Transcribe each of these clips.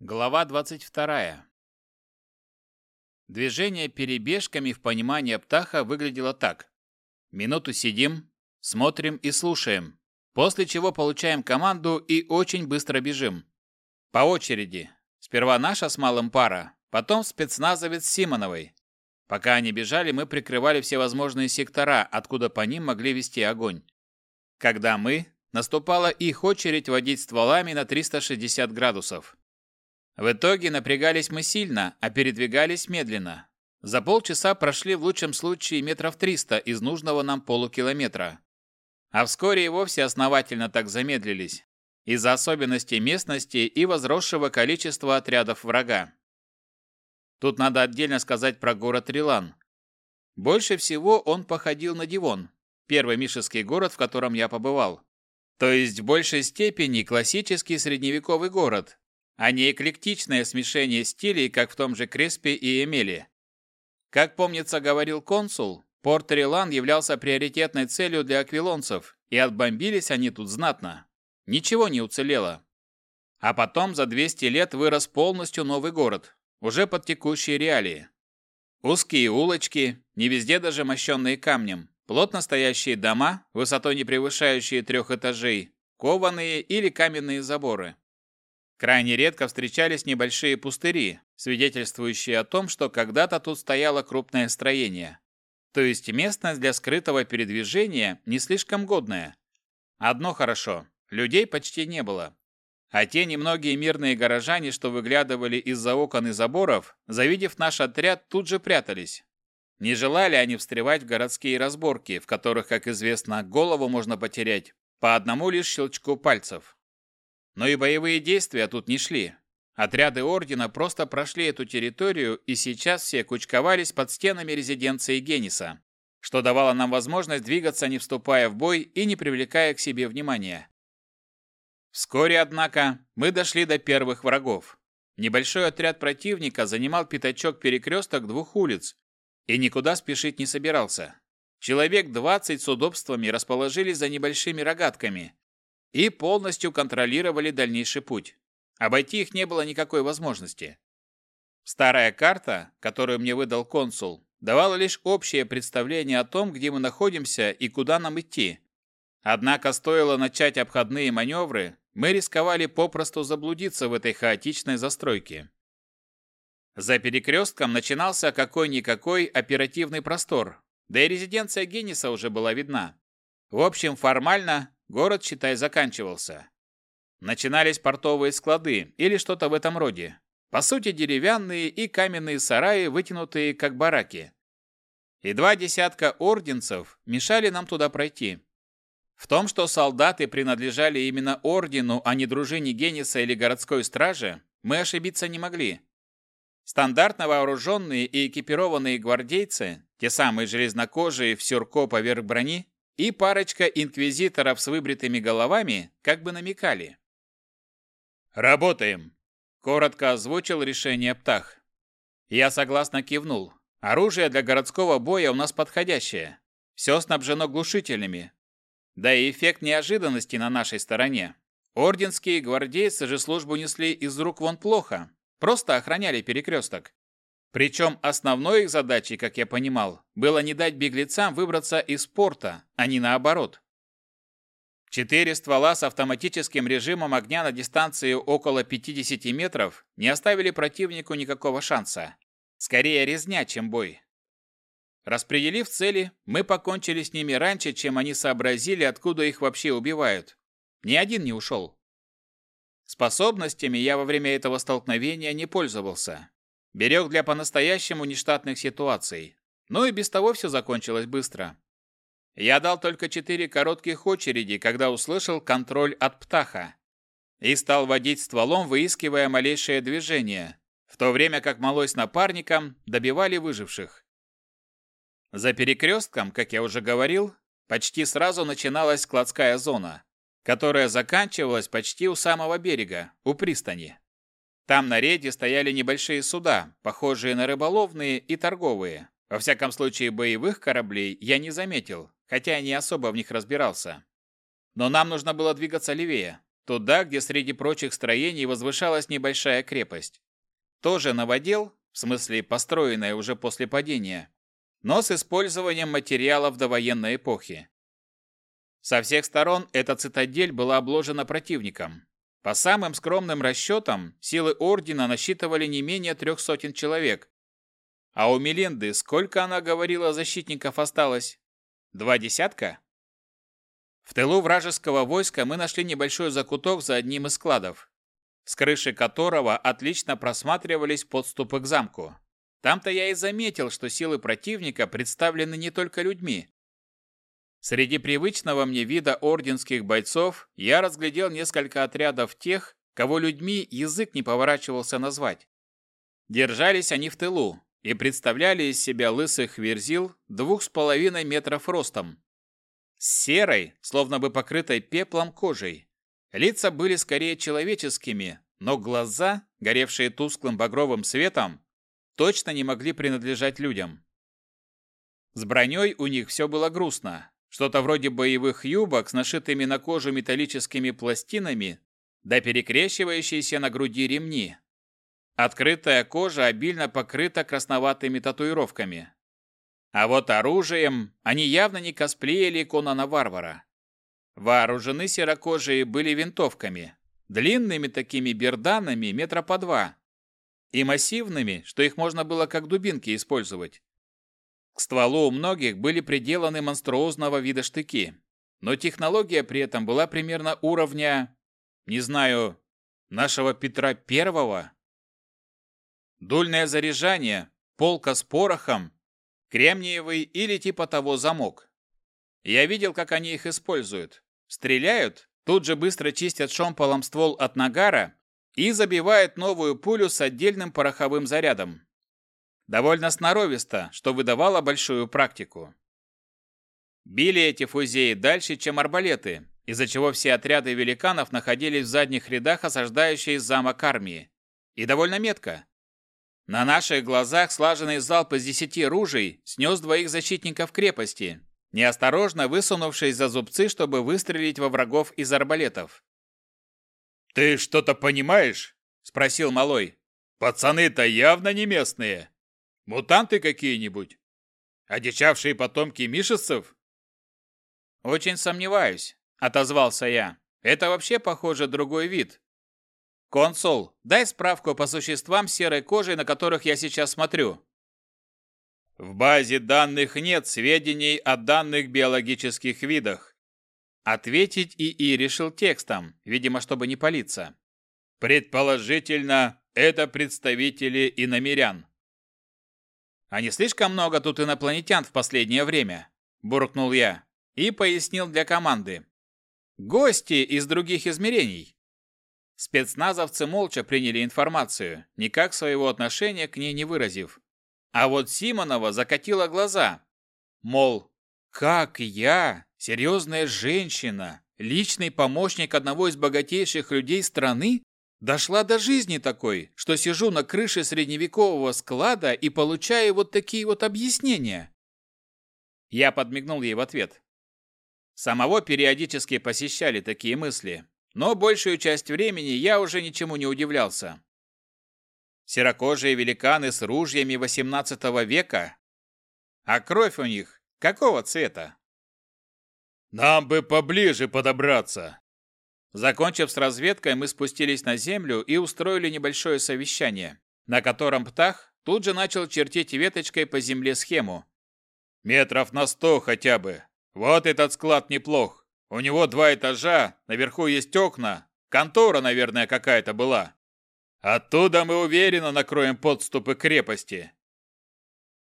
Глава 22. Движение перебежками в понимании Птаха выглядело так. Минуту сидим, смотрим и слушаем, после чего получаем команду и очень быстро бежим. По очереди. Сперва наша с малым пара, потом спецназовец Симоновой. Пока они бежали, мы прикрывали все возможные сектора, откуда по ним могли вести огонь. Когда мы, наступала их очередь водить стволами на 360 градусов. В итоге напрягались мы сильно, а передвигались медленно. За полчаса прошли в лучшем случае метров 300 из нужного нам полукилометра. А вскоре и вовсе основательно так замедлились, из-за особенностей местности и возросшего количества отрядов врага. Тут надо отдельно сказать про город Рилан. Больше всего он походил на Дивон, первый мишеский город, в котором я побывал. То есть в большей степени классический средневековый город, а не эклектичное смешение стилей, как в том же Креспе и Эмеле. Как помнится, говорил консул, порт Рилан являлся приоритетной целью для аквилонцев, и отбомбились они тут знатно. Ничего не уцелело. А потом за 200 лет вырос полностью новый город, уже под текущие реалии. Узкие улочки, не везде даже мощенные камнем, плотно стоящие дома, высотой не превышающие трех этажей, кованые или каменные заборы. Крайне редко встречались небольшие пустыри, свидетельствующие о том, что когда-то тут стояло крупное строение. То есть местность для скрытого передвижения не слишком годная. Одно хорошо – людей почти не было. А те немногие мирные горожане, что выглядывали из-за окон и заборов, завидев наш отряд, тут же прятались. Не желали они встревать в городские разборки, в которых, как известно, голову можно потерять по одному лишь щелчку пальцев. Но и боевые действия тут не шли. Отряды Ордена просто прошли эту территорию и сейчас все кучковались под стенами резиденции Гениса, что давало нам возможность двигаться, не вступая в бой и не привлекая к себе внимания. Вскоре, однако, мы дошли до первых врагов. Небольшой отряд противника занимал пятачок-перекресток двух улиц и никуда спешить не собирался. Человек 20 с удобствами расположились за небольшими рогатками, и полностью контролировали дальнейший путь. Обойти их не было никакой возможности. Старая карта, которую мне выдал консул, давала лишь общее представление о том, где мы находимся и куда нам идти. Однако стоило начать обходные маневры, мы рисковали попросту заблудиться в этой хаотичной застройке. За перекрестком начинался какой-никакой оперативный простор, да и резиденция Генниса уже была видна. В общем, формально Город, считай, заканчивался. Начинались портовые склады или что-то в этом роде. По сути, деревянные и каменные сараи, вытянутые как бараки. И два десятка орденцев мешали нам туда пройти. В том, что солдаты принадлежали именно ордену, а не дружине Гениса или городской страже, мы ошибиться не могли. Стандартно вооруженные и экипированные гвардейцы, те самые железнокожие в сюрко поверх брони, и парочка инквизиторов с выбритыми головами как бы намекали. «Работаем!» – коротко озвучил решение Птах. Я согласно кивнул. Оружие для городского боя у нас подходящее. Все снабжено глушительными. Да и эффект неожиданности на нашей стороне. Орденские гвардейцы же службу несли из рук вон плохо. Просто охраняли перекресток. Причем основной их задачей, как я понимал, было не дать беглецам выбраться из порта, а не наоборот. Четыре ствола с автоматическим режимом огня на дистанции около 50 метров не оставили противнику никакого шанса. Скорее резня, чем бой. Распределив цели, мы покончили с ними раньше, чем они сообразили, откуда их вообще убивают. Ни один не ушел. Способностями я во время этого столкновения не пользовался. Берег для по-настоящему нештатных ситуаций. Ну и без того все закончилось быстро. Я дал только четыре коротких очереди, когда услышал контроль от птаха. И стал водить стволом, выискивая малейшее движение, в то время как малой с напарником добивали выживших. За перекрестком, как я уже говорил, почти сразу начиналась складская зона, которая заканчивалась почти у самого берега, у пристани. Там на рейде стояли небольшие суда, похожие на рыболовные и торговые. Во всяком случае, боевых кораблей я не заметил, хотя не особо в них разбирался. Но нам нужно было двигаться левее, туда, где среди прочих строений возвышалась небольшая крепость. Тоже новодел, в смысле построенная уже после падения, но с использованием материалов довоенной эпохи. Со всех сторон эта цитадель была обложена противником. По самым скромным расчетам, силы Ордена насчитывали не менее трех сотен человек. А у Мелинды сколько она говорила защитников осталось? Два десятка? В тылу вражеского войска мы нашли небольшой закуток за одним из складов, с крыши которого отлично просматривались подступы к замку. Там-то я и заметил, что силы противника представлены не только людьми. Среди привычного мне вида орденских бойцов я разглядел несколько отрядов тех, кого людьми язык не поворачивался назвать. Держались они в тылу и представляли из себя лысых верзил двух с половиной метров ростом. С серой, словно бы покрытой пеплом кожей. Лица были скорее человеческими, но глаза, горевшие тусклым багровым светом, точно не могли принадлежать людям. С броней у них все было грустно. Что-то вроде боевых юбок с нашитыми на кожу металлическими пластинами, да перекрещивающиеся на груди ремни. Открытая кожа обильно покрыта красноватыми татуировками. А вот оружием они явно не косплеили Конана Варвара. Вооружены серокожие были винтовками, длинными такими берданами метра по два, и массивными, что их можно было как дубинки использовать. К стволу у многих были приделаны монструозного вида штыки, но технология при этом была примерно уровня, не знаю, нашего Петра Первого. Дульное заряжание, полка с порохом, кремниевый или типа того замок. Я видел, как они их используют. Стреляют, тут же быстро чистят шомполом ствол от нагара и забивает новую пулю с отдельным пороховым зарядом. Довольно сноровисто, что выдавало большую практику. Били эти фузеи дальше, чем арбалеты, из-за чего все отряды великанов находились в задних рядах осаждающей замок армии. И довольно метко. На наших глазах слаженный залп из десяти ружей снес двоих защитников крепости, неосторожно высунувшись за зубцы, чтобы выстрелить во врагов из арбалетов. «Ты что-то понимаешь?» – спросил малой. «Пацаны-то явно не местные. Мутанты какие-нибудь? Одичавшие потомки мишесцев?» «Очень сомневаюсь», – отозвался я. «Это вообще, похоже, другой вид. Консул, дай справку по существам серой кожи, на которых я сейчас смотрю». В базе данных нет сведений о данных биологических видах. Ответить ИИ решил текстом, видимо, чтобы не палиться. Предположительно, это представители иномерян. А не слишком много тут инопланетян в последнее время, буркнул я и пояснил для команды. Гости из других измерений. Спецназовцы молча приняли информацию, никак своего отношения к ней не выразив. А вот Симонова закатила глаза. Мол, как я, серьезная женщина, личный помощник одного из богатейших людей страны, дошла до жизни такой, что сижу на крыше средневекового склада и получаю вот такие вот объяснения. Я подмигнул ей в ответ. Самого периодически посещали такие мысли, но большую часть времени я уже ничему не удивлялся. Серокожие великаны с ружьями XVIII века, а кровь у них какого цвета? Нам бы поближе подобраться. Закончив с разведкой, мы спустились на землю и устроили небольшое совещание, на котором Птах тут же начал чертить веточкой по земле схему. Метров на сто хотя бы. Вот этот склад неплох. У него два этажа, наверху есть окна. Контора, наверное, какая-то была. Оттуда мы уверенно накроем подступы к крепости.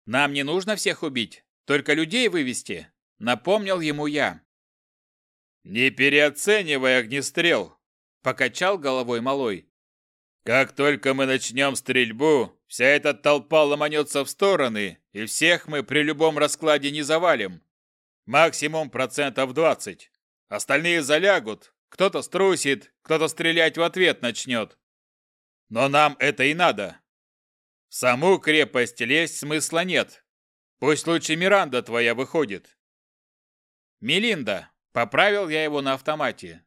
Нам не нужно всех убить, только людей вывести, напомнил ему я. Не переоценивай огнестрел, покачал головой малой. Как только мы начнем стрельбу, вся эта толпа ломанется в стороны, и всех мы при любом раскладе не завалим. Максимум процентов двадцать. Остальные залягут, кто-то струсит, кто-то стрелять в ответ начнет. Но нам это и надо. В саму крепость лезть смысла нет. Пусть лучше Миранда твоя выходит. Мелинда, поправил я его на автомате.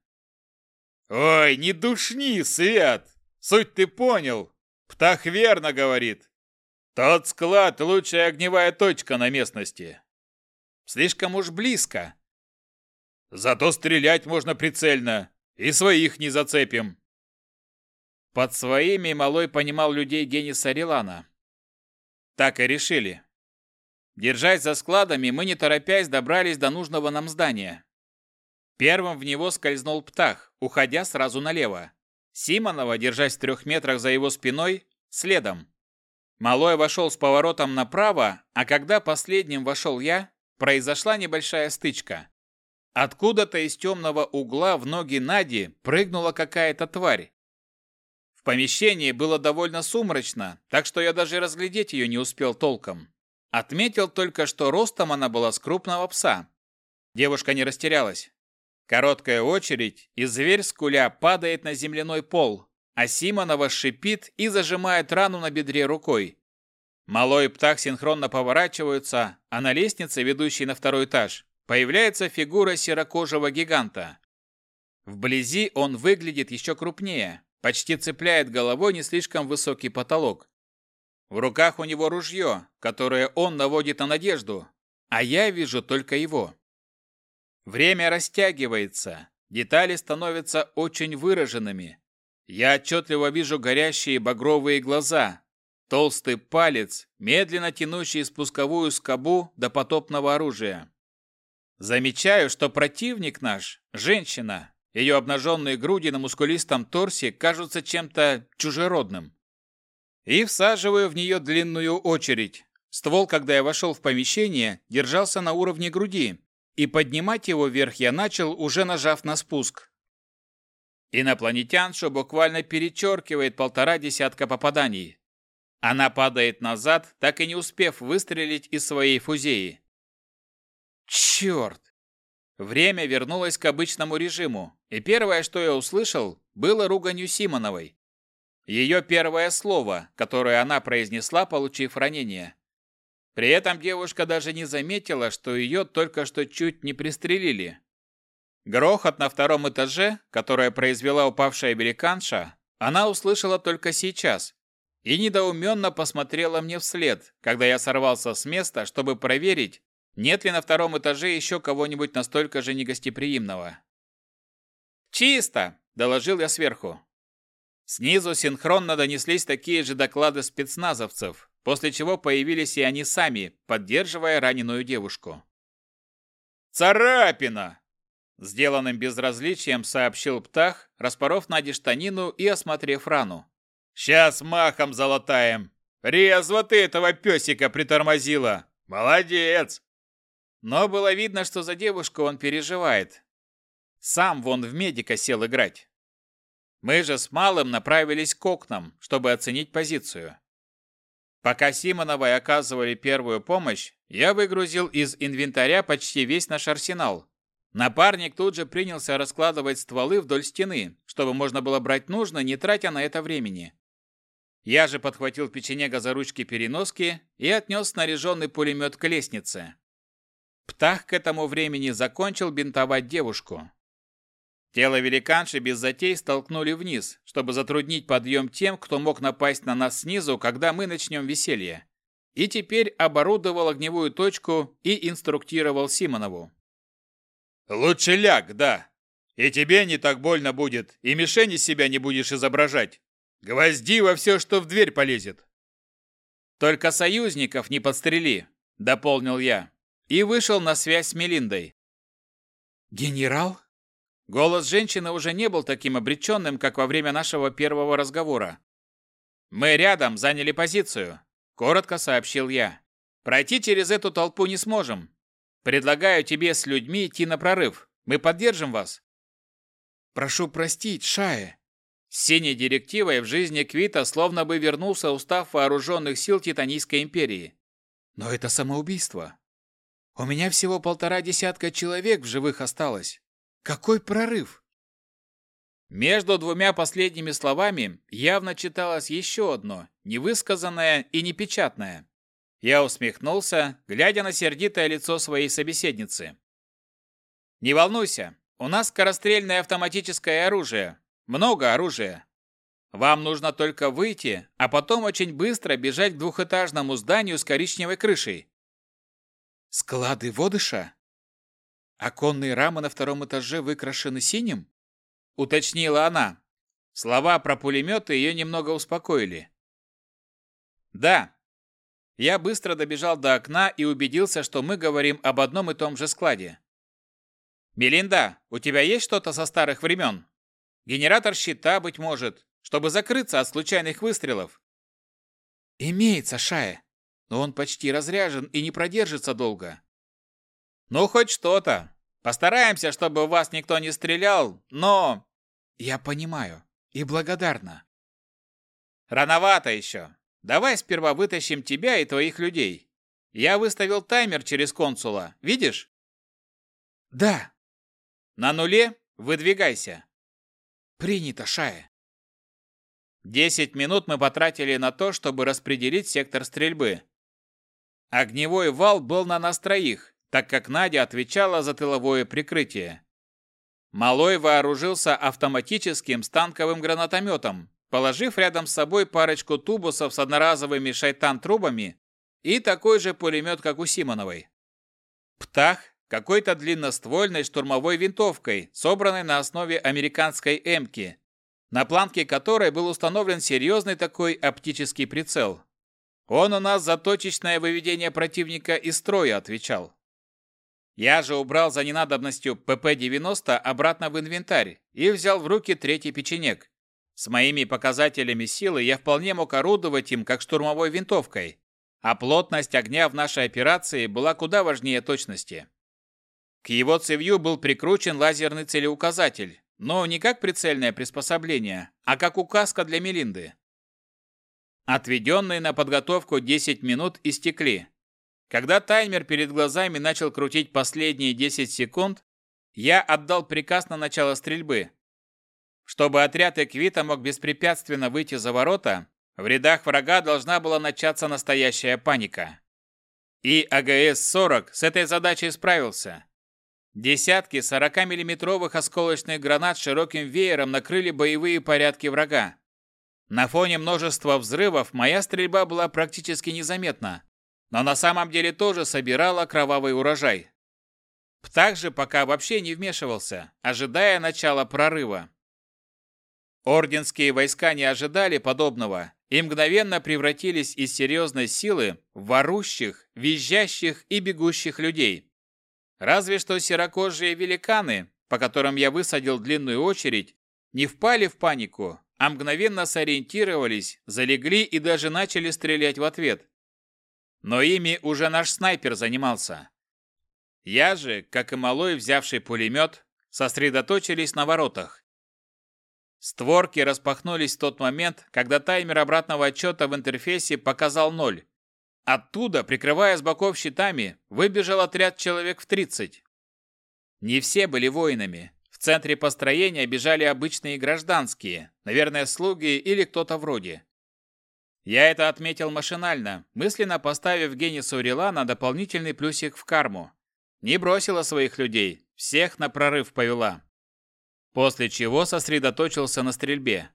Ой, не душни, Свят! Суть ты понял. Птах верно говорит. Тот склад – лучшая огневая точка на местности. Слишком уж близко. Зато стрелять можно прицельно. И своих не зацепим. Под своими Малой понимал людей Гениса Рилана. Так и решили. Держась за складами, мы не торопясь добрались до нужного нам здания. Первым в него скользнул птах, уходя сразу налево. Симонова, держась в трех метрах за его спиной, следом. Малой вошел с поворотом направо, а когда последним вошел я, произошла небольшая стычка. Откуда-то из темного угла в ноги Нади прыгнула какая-то тварь. В помещении было довольно сумрачно, так что я даже разглядеть ее не успел толком. Отметил только, что ростом она была с крупного пса. Девушка не растерялась. Короткая очередь, и зверь скуля падает на земляной пол, а Симонова шипит и зажимает рану на бедре рукой. Малой и Птах синхронно поворачиваются, а на лестнице, ведущей на второй этаж, появляется фигура серокожего гиганта. Вблизи он выглядит еще крупнее, почти цепляет головой не слишком высокий потолок. В руках у него ружье, которое он наводит на надежду, а я вижу только его. Время растягивается, детали становятся очень выраженными. Я отчетливо вижу горящие багровые глаза, толстый палец, медленно тянущий спусковую скобу до потопного оружия. Замечаю, что противник наш – женщина. Ее обнаженные груди на мускулистом торсе кажутся чем-то чужеродным и всаживаю в нее длинную очередь. Ствол, когда я вошел в помещение, держался на уровне груди, и поднимать его вверх я начал, уже нажав на спуск. Инопланетяншу буквально перечеркивает полтора десятка попаданий. Она падает назад, так и не успев выстрелить из своей фузеи. Черт! Время вернулось к обычному режиму, и первое, что я услышал, было руганью Симоновой. Ее первое слово, которое она произнесла, получив ранение. При этом девушка даже не заметила, что ее только что чуть не пристрелили. Грохот на втором этаже, которое произвела упавшая американша, она услышала только сейчас и недоуменно посмотрела мне вслед, когда я сорвался с места, чтобы проверить, нет ли на втором этаже еще кого-нибудь настолько же негостеприимного. «Чисто!» – доложил я сверху. Снизу синхронно донеслись такие же доклады спецназовцев, после чего появились и они сами, поддерживая раненую девушку. «Царапина!» Сделанным безразличием сообщил Птах, распоров Наде штанину и осмотрев рану. «Сейчас махом залатаем! Резво ты этого песика притормозила! Молодец!» Но было видно, что за девушку он переживает. Сам вон в медика сел играть. Мы же с Малым направились к окнам, чтобы оценить позицию. Пока Симоновой оказывали первую помощь, я выгрузил из инвентаря почти весь наш арсенал. Напарник тут же принялся раскладывать стволы вдоль стены, чтобы можно было брать нужно, не тратя на это времени. Я же подхватил печенега за ручки переноски и отнес снаряженный пулемет к лестнице. Птах к этому времени закончил бинтовать девушку. Тело великанши без затей столкнули вниз, чтобы затруднить подъем тем, кто мог напасть на нас снизу, когда мы начнем веселье. И теперь оборудовал огневую точку и инструктировал Симонову. «Лучше ляг, да. И тебе не так больно будет, и мишени себя не будешь изображать. Гвозди во все, что в дверь полезет». «Только союзников не подстрели», — дополнил я, и вышел на связь с Мелиндой. «Генерал?» Голос женщины уже не был таким обреченным, как во время нашего первого разговора. «Мы рядом, заняли позицию», – коротко сообщил я. «Пройти через эту толпу не сможем. Предлагаю тебе с людьми идти на прорыв. Мы поддержим вас». «Прошу простить, Шае». С синей директивой в жизни Квита словно бы вернулся устав вооруженных сил Титанийской империи. «Но это самоубийство. У меня всего полтора десятка человек в живых осталось. Какой прорыв? Между двумя последними словами явно читалось еще одно, невысказанное и непечатное. Я усмехнулся, глядя на сердитое лицо своей собеседницы. «Не волнуйся, у нас скорострельное автоматическое оружие, Много оружия. Вам нужно только выйти, а потом очень быстро бежать к двухэтажному зданию с коричневой крышей. Склады водыша? Оконные рамы на втором этаже выкрашены синим? Уточнила она. Слова про пулеметы ее немного успокоили. Да. Я быстро добежал до окна и убедился, что мы говорим об одном и том же складе. «Мелинда, у тебя есть что-то со старых времен? Генератор щита, быть может, чтобы закрыться от случайных выстрелов?» «Имеется, Шая, но он почти разряжен и не продержится долго». «Ну, хоть что-то. Постараемся, чтобы у вас никто не стрелял, но...» «Я понимаю и благодарна». «Рановато еще. Давай сперва вытащим тебя и твоих людей. Я выставил таймер через консула, видишь?» «Да», на нуле выдвигайся. Принято, Шая. Десять минут мы потратили на то, чтобы распределить сектор стрельбы. Огневой вал был на нас троих, так как Надя отвечала за тыловое прикрытие. Малой вооружился автоматическим станковым гранатометом, положив рядом с собой парочку тубусов с одноразовыми шайтан-трубами и такой же пулемет, как у Симоновой. Птах какой-то длинноствольной штурмовой винтовкой, собранной на основе американской «Эмки», на планке которой был установлен серьезный такой оптический прицел. Он у нас за точечное выведение противника из строя отвечал. Я же убрал за ненадобностью ПП-90 обратно в инвентарь и взял в руки третий печенек. С моими показателями силы я вполне мог орудовать им как штурмовой винтовкой, а плотность огня в нашей операции была куда важнее точности. К его цевью был прикручен лазерный целеуказатель, но не как прицельное приспособление, а как указка для Мелинды. Отведенные на подготовку 10 минут истекли. Когда таймер перед глазами начал крутить последние 10 секунд, я отдал приказ на начало стрельбы. Чтобы отряд Эквита мог беспрепятственно выйти за ворота, в рядах врага должна была начаться настоящая паника. И АГС-40 с этой задачей справился. Десятки 40-миллиметровых осколочных гранат широким веером накрыли боевые порядки врага. На фоне множества взрывов моя стрельба была практически незаметна, но на самом деле тоже собирала кровавый урожай. Птах же пока вообще не вмешивался, ожидая начала прорыва. Орденские войска не ожидали подобного и мгновенно превратились из серьезной силы в ворущих, визжащих и бегущих людей. Разве что серокожие великаны, по которым я высадил длинную очередь, не впали в панику, а мгновенно сориентировались, залегли и даже начали стрелять в ответ. Но ими уже наш снайпер занимался. Я же, как и малой, взявший пулемет, сосредоточились на воротах. Створки распахнулись в тот момент, когда таймер обратного отчета в интерфейсе показал ноль, Оттуда, прикрывая с боков щитами, выбежал отряд человек в 30. Не все были воинами. В центре построения бежали обычные гражданские, наверное, слуги или кто-то вроде. Я это отметил машинально, мысленно поставив Генису Рилана дополнительный плюсик в карму. Не бросила своих людей, всех на прорыв повела. После чего сосредоточился на стрельбе.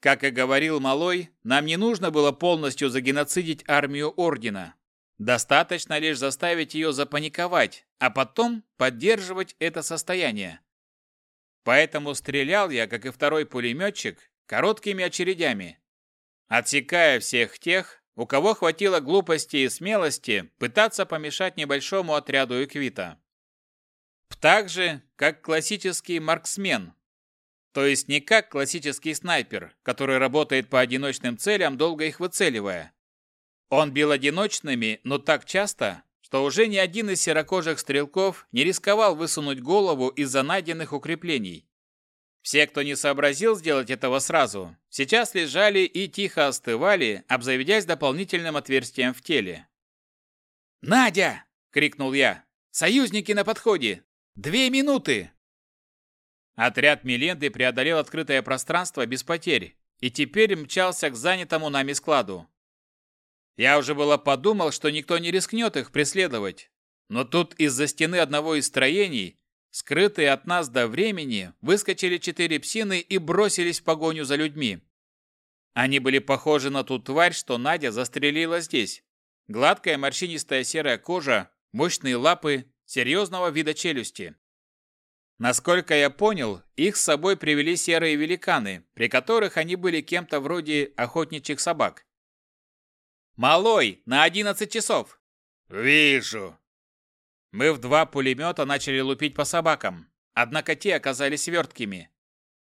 Как и говорил Малой, нам не нужно было полностью загеноцидить армию Ордена. Достаточно лишь заставить ее запаниковать, а потом поддерживать это состояние. Поэтому стрелял я, как и второй пулеметчик, короткими очередями, отсекая всех тех, у кого хватило глупости и смелости пытаться помешать небольшому отряду Эквита. Так же, как классический марксмен, то есть не как классический снайпер, который работает по одиночным целям, долго их выцеливая. Он бил одиночными, но так часто, что уже ни один из серокожих стрелков не рисковал высунуть голову из-за найденных укреплений. Все, кто не сообразил сделать этого сразу, сейчас лежали и тихо остывали, обзаведясь дополнительным отверстием в теле. «Надя!» — крикнул я. «Союзники на подходе! Две минуты!» Отряд Миленды преодолел открытое пространство без потерь и теперь мчался к занятому нами складу. Я уже было подумал, что никто не рискнет их преследовать, но тут из-за стены одного из строений скрытые от нас до времени, выскочили четыре псины и бросились в погоню за людьми. Они были похожи на ту тварь, что Надя застрелила здесь. Гладкая морщинистая серая кожа, мощные лапы, серьезного вида челюсти. Насколько я понял, их с собой привели серые великаны, при которых они были кем-то вроде охотничьих собак. «Малой, на одиннадцать часов!» «Вижу!» Мы в два пулемета начали лупить по собакам, однако те оказались верткими.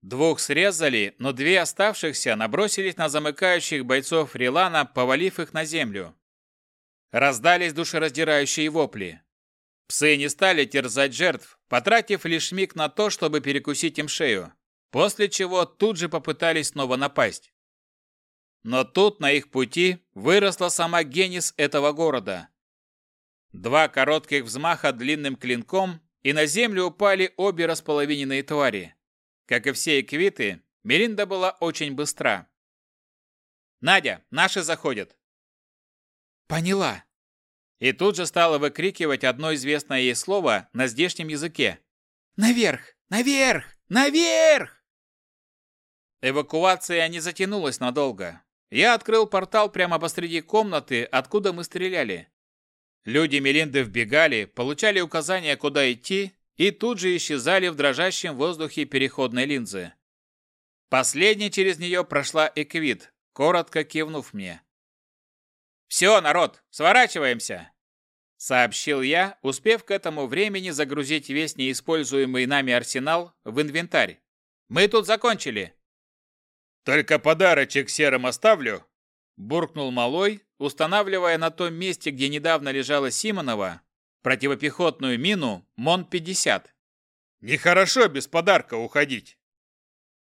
Двух срезали, но две оставшихся набросились на замыкающих бойцов Рилана, повалив их на землю. Раздались душераздирающие вопли. Псы не стали терзать жертв, потратив лишь миг на то, чтобы перекусить им шею, после чего тут же попытались снова напасть. Но тут на их пути выросла сама генис этого города. Два коротких взмаха длинным клинком, и на землю упали обе располовиненные твари. Как и все эквиты, Меринда была очень быстра. «Надя, наши заходят!» «Поняла!» И тут же стала выкрикивать одно известное ей слово на здешнем языке. «Наверх! Наверх! Наверх!» Эвакуация не затянулась надолго. Я открыл портал прямо посреди комнаты, откуда мы стреляли. Люди Мелинды вбегали, получали указания, куда идти, и тут же исчезали в дрожащем воздухе переходной линзы. Последней через нее прошла Эквит, коротко кивнув мне. «Все, народ, сворачиваемся!» Сообщил я, успев к этому времени загрузить весь неиспользуемый нами арсенал в инвентарь. «Мы тут закончили!» «Только подарочек серым оставлю!» Буркнул Малой, устанавливая на том месте, где недавно лежала Симонова, противопехотную мину МОН-50. «Нехорошо без подарка уходить!»